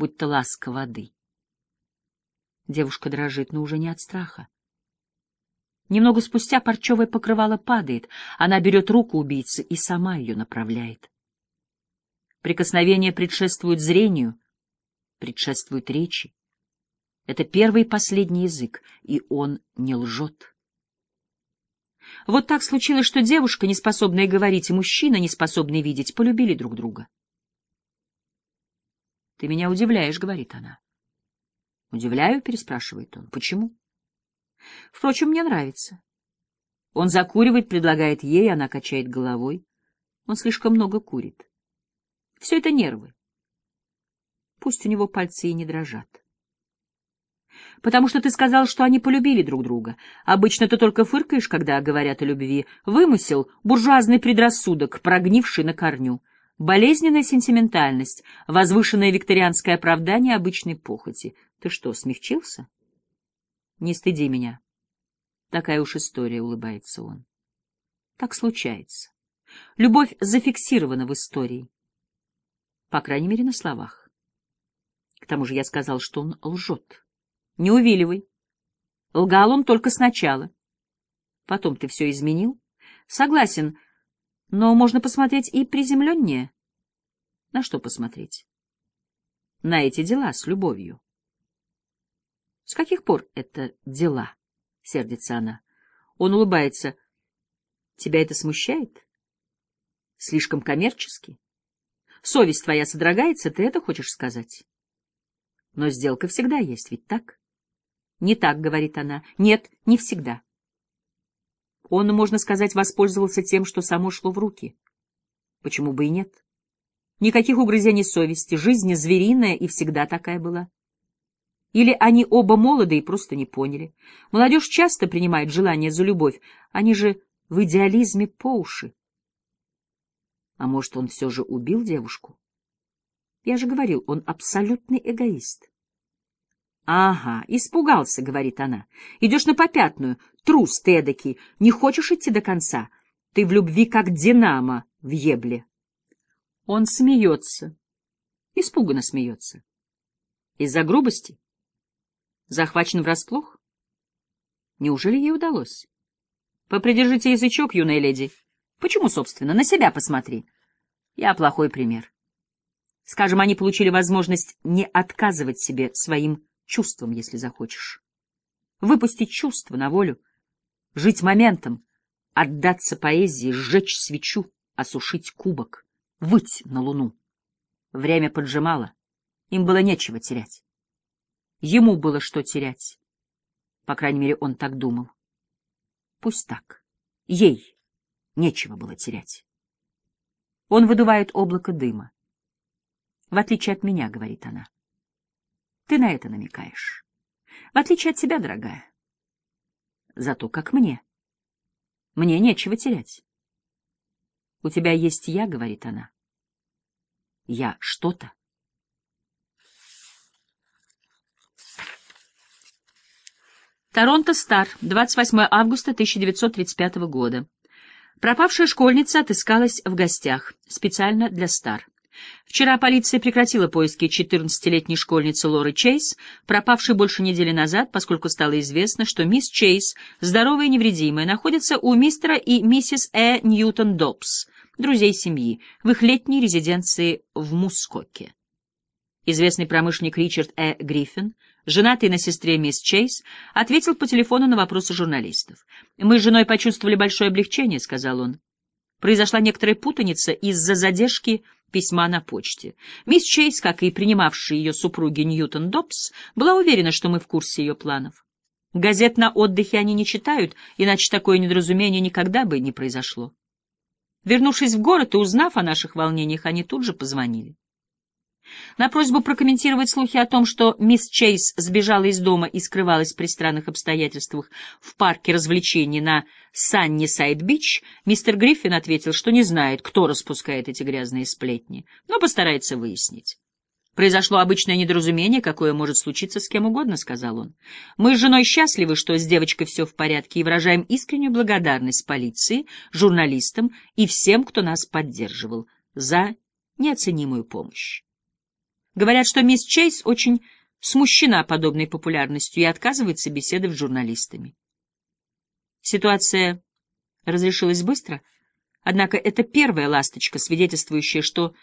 будто ласка воды. Девушка дрожит, но уже не от страха. Немного спустя парчевое покрывало падает, она берет руку убийцы и сама ее направляет. Прикосновение предшествует зрению, предшествует речи. Это первый и последний язык, и он не лжет. Вот так случилось, что девушка, не способная говорить, и мужчина, не способный видеть, полюбили друг друга. «Ты меня удивляешь», — говорит она. «Удивляю?» — переспрашивает он. «Почему?» «Впрочем, мне нравится». Он закуривает, предлагает ей, она качает головой. Он слишком много курит. Все это нервы. Пусть у него пальцы и не дрожат. Потому что ты сказал, что они полюбили друг друга. Обычно ты только фыркаешь, когда говорят о любви. Вымысел — буржуазный предрассудок, прогнивший на корню. Болезненная сентиментальность, возвышенное викторианское оправдание обычной похоти. Ты что, смягчился? Не стыди меня. Такая уж история, — улыбается он. Так случается. Любовь зафиксирована в истории. По крайней мере, на словах. К тому же я сказал, что он лжет. Не увиливай. Лгал он только сначала. Потом ты все изменил. Согласен, — но можно посмотреть и приземленнее. На что посмотреть? На эти дела с любовью. С каких пор это дела? Сердится она. Он улыбается. Тебя это смущает? Слишком коммерчески? Совесть твоя содрогается, ты это хочешь сказать? Но сделка всегда есть, ведь так? Не так, говорит она. Нет, не всегда. Он, можно сказать, воспользовался тем, что само шло в руки. Почему бы и нет? Никаких угрызений совести, жизнь звериная и всегда такая была. Или они оба молоды и просто не поняли. Молодежь часто принимает желание за любовь, они же в идеализме по уши. А может, он все же убил девушку? Я же говорил, он абсолютный эгоист. Ага, испугался, — говорит она. Идешь на попятную, трус ты эдакий, не хочешь идти до конца. Ты в любви как динамо в ебле. Он смеется, испуганно смеется. Из-за грубости? Захвачен врасплох? Неужели ей удалось? Попридержите язычок, юная леди. Почему, собственно? На себя посмотри. Я плохой пример. Скажем, они получили возможность не отказывать себе своим чувством, если захочешь. Выпустить чувство на волю, жить моментом, отдаться поэзии, сжечь свечу, осушить кубок, выть на луну. Время поджимало, им было нечего терять. Ему было что терять. По крайней мере, он так думал. Пусть так. Ей нечего было терять. Он выдувает облако дыма. В отличие от меня, — говорит она. Ты на это намекаешь. В отличие от тебя, дорогая. Зато как мне. Мне нечего терять. У тебя есть я, — говорит она. Я что-то. Торонто Стар, 28 августа 1935 года. Пропавшая школьница отыскалась в гостях, специально для Стар. Вчера полиция прекратила поиски 14-летней школьницы Лоры Чейз, пропавшей больше недели назад, поскольку стало известно, что мисс Чейз, здоровая и невредимая, находится у мистера и миссис Э. Ньютон Добс, друзей семьи, в их летней резиденции в Мускоке. Известный промышленник Ричард Э. Гриффин, женатый на сестре мисс Чейз, ответил по телефону на вопросы журналистов. «Мы с женой почувствовали большое облегчение», — сказал он. Произошла некоторая путаница из-за задержки письма на почте. Мисс Чейз, как и принимавшие ее супруги Ньютон Добс, была уверена, что мы в курсе ее планов. Газет на отдыхе они не читают, иначе такое недоразумение никогда бы не произошло. Вернувшись в город и узнав о наших волнениях, они тут же позвонили. На просьбу прокомментировать слухи о том, что мисс Чейз сбежала из дома и скрывалась при странных обстоятельствах в парке развлечений на Санни-Сайд-Бич, мистер Гриффин ответил, что не знает, кто распускает эти грязные сплетни, но постарается выяснить. «Произошло обычное недоразумение, какое может случиться с кем угодно», — сказал он. «Мы с женой счастливы, что с девочкой все в порядке, и выражаем искреннюю благодарность полиции, журналистам и всем, кто нас поддерживал, за неоценимую помощь». Говорят, что мисс Чейз очень смущена подобной популярностью и отказывается беседовать с журналистами. Ситуация разрешилась быстро, однако это первая ласточка, свидетельствующая, что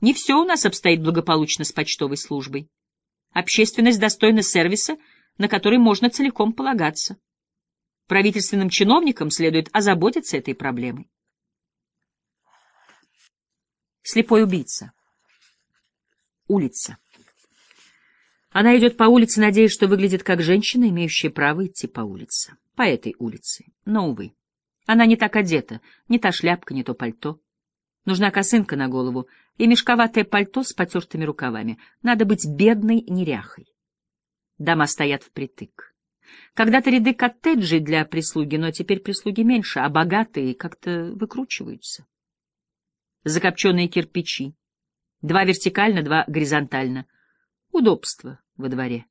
не все у нас обстоит благополучно с почтовой службой. Общественность достойна сервиса, на который можно целиком полагаться. Правительственным чиновникам следует озаботиться этой проблемой. Слепой убийца. Улица. Она идет по улице, надеясь, что выглядит как женщина, имеющая право идти по улице. По этой улице. Но, увы. Она не так одета, не та шляпка, не то пальто. Нужна косынка на голову и мешковатое пальто с потертыми рукавами. Надо быть бедной неряхой. Дома стоят впритык. Когда-то ряды коттеджей для прислуги, но теперь прислуги меньше, а богатые как-то выкручиваются. Закопченные кирпичи. Два вертикально, два горизонтально. Удобство во дворе.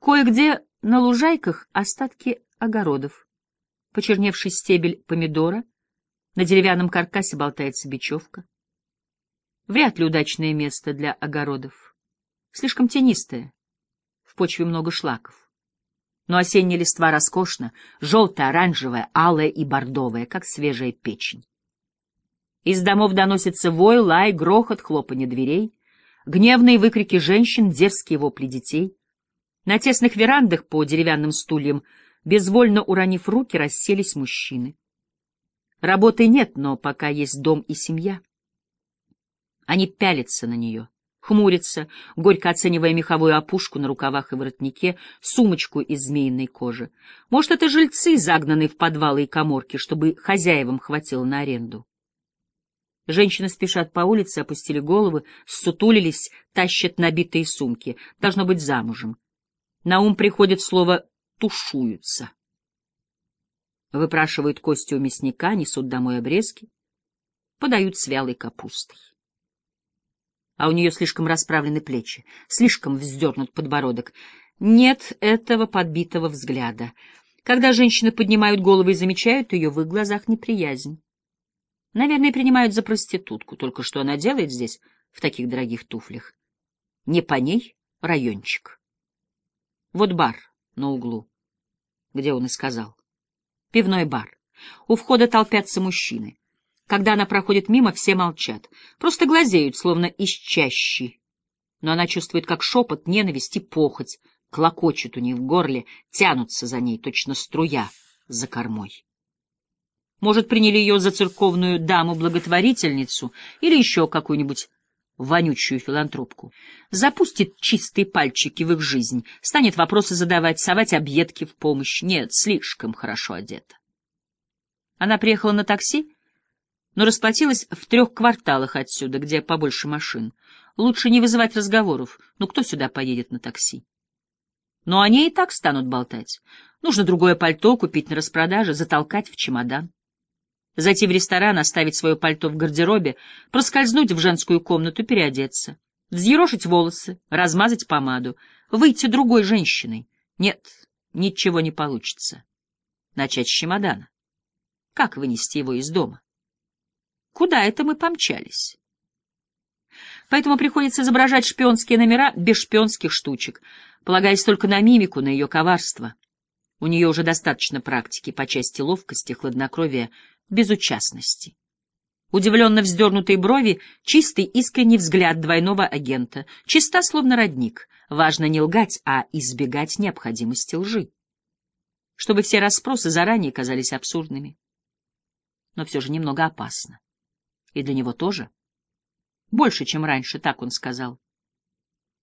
Кое-где на лужайках остатки огородов. Почерневший стебель помидора, на деревянном каркасе болтается бечевка. Вряд ли удачное место для огородов. Слишком тенистое. В почве много шлаков. Но осенняя листва роскошна, желтая, оранжевая, алая и бордовая, как свежая печень. Из домов доносится вой, лай, грохот, хлопанье дверей, гневные выкрики женщин, дерзкие вопли детей. На тесных верандах по деревянным стульям, безвольно уронив руки, расселись мужчины. Работы нет, но пока есть дом и семья. Они пялятся на нее, хмурятся, горько оценивая меховую опушку на рукавах и воротнике, сумочку из змеиной кожи. Может, это жильцы, загнанные в подвалы и коморки, чтобы хозяевам хватило на аренду. Женщины спешат по улице, опустили головы, ссутулились, тащат набитые сумки. Должно быть замужем. На ум приходит слово «тушуются». Выпрашивают кости у мясника, несут домой обрезки, подают с вялой капустой. А у нее слишком расправлены плечи, слишком вздернут подбородок. Нет этого подбитого взгляда. Когда женщины поднимают головы и замечают ее, в их глазах неприязнь. Наверное, принимают за проститутку, только что она делает здесь, в таких дорогих туфлях. Не по ней райончик. Вот бар на углу, где он и сказал. Пивной бар. У входа толпятся мужчины. Когда она проходит мимо, все молчат. Просто глазеют, словно исчащи. Но она чувствует, как шепот, ненависть и похоть клокочут у них в горле, тянутся за ней, точно струя за кормой. Может, приняли ее за церковную даму-благотворительницу или еще какую-нибудь вонючую филантропку. Запустит чистые пальчики в их жизнь, станет вопросы задавать, совать объедки в помощь. Нет, слишком хорошо одета. Она приехала на такси, но расплатилась в трех кварталах отсюда, где побольше машин. Лучше не вызывать разговоров. Ну, кто сюда поедет на такси? Но они и так станут болтать. Нужно другое пальто купить на распродаже, затолкать в чемодан. Зайти в ресторан, оставить свое пальто в гардеробе, проскользнуть в женскую комнату, переодеться, взъерошить волосы, размазать помаду, выйти другой женщиной. Нет, ничего не получится. Начать с чемодана. Как вынести его из дома? Куда это мы помчались? Поэтому приходится изображать шпионские номера без шпионских штучек, полагаясь только на мимику, на ее коварство. У нее уже достаточно практики по части ловкости, хладнокровия, безучастности. Удивленно вздернутые брови, чистый искренний взгляд двойного агента, чиста словно родник. Важно не лгать, а избегать необходимости лжи. Чтобы все расспросы заранее казались абсурдными. Но все же немного опасно. И для него тоже. Больше, чем раньше, так он сказал.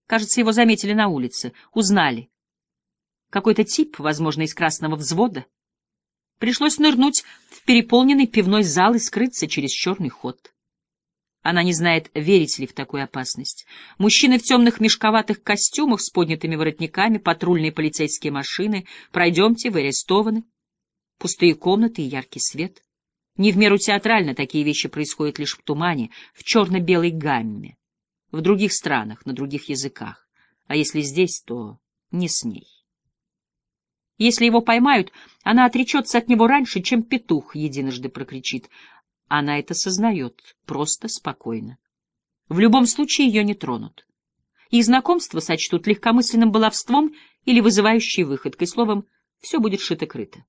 Кажется, его заметили на улице, узнали. Какой-то тип, возможно, из красного взвода. Пришлось нырнуть в переполненный пивной зал и скрыться через черный ход. Она не знает, верить ли в такую опасность. Мужчины в темных мешковатых костюмах с поднятыми воротниками, патрульные полицейские машины. Пройдемте, вы арестованы. Пустые комнаты и яркий свет. Не в меру театрально такие вещи происходят лишь в тумане, в черно-белой гамме. В других странах, на других языках. А если здесь, то не с ней. Если его поймают, она отречется от него раньше, чем петух единожды прокричит. Она это сознает, просто, спокойно. В любом случае ее не тронут. и знакомство сочтут легкомысленным баловством или вызывающей выходкой. Словом, все будет шито-крыто.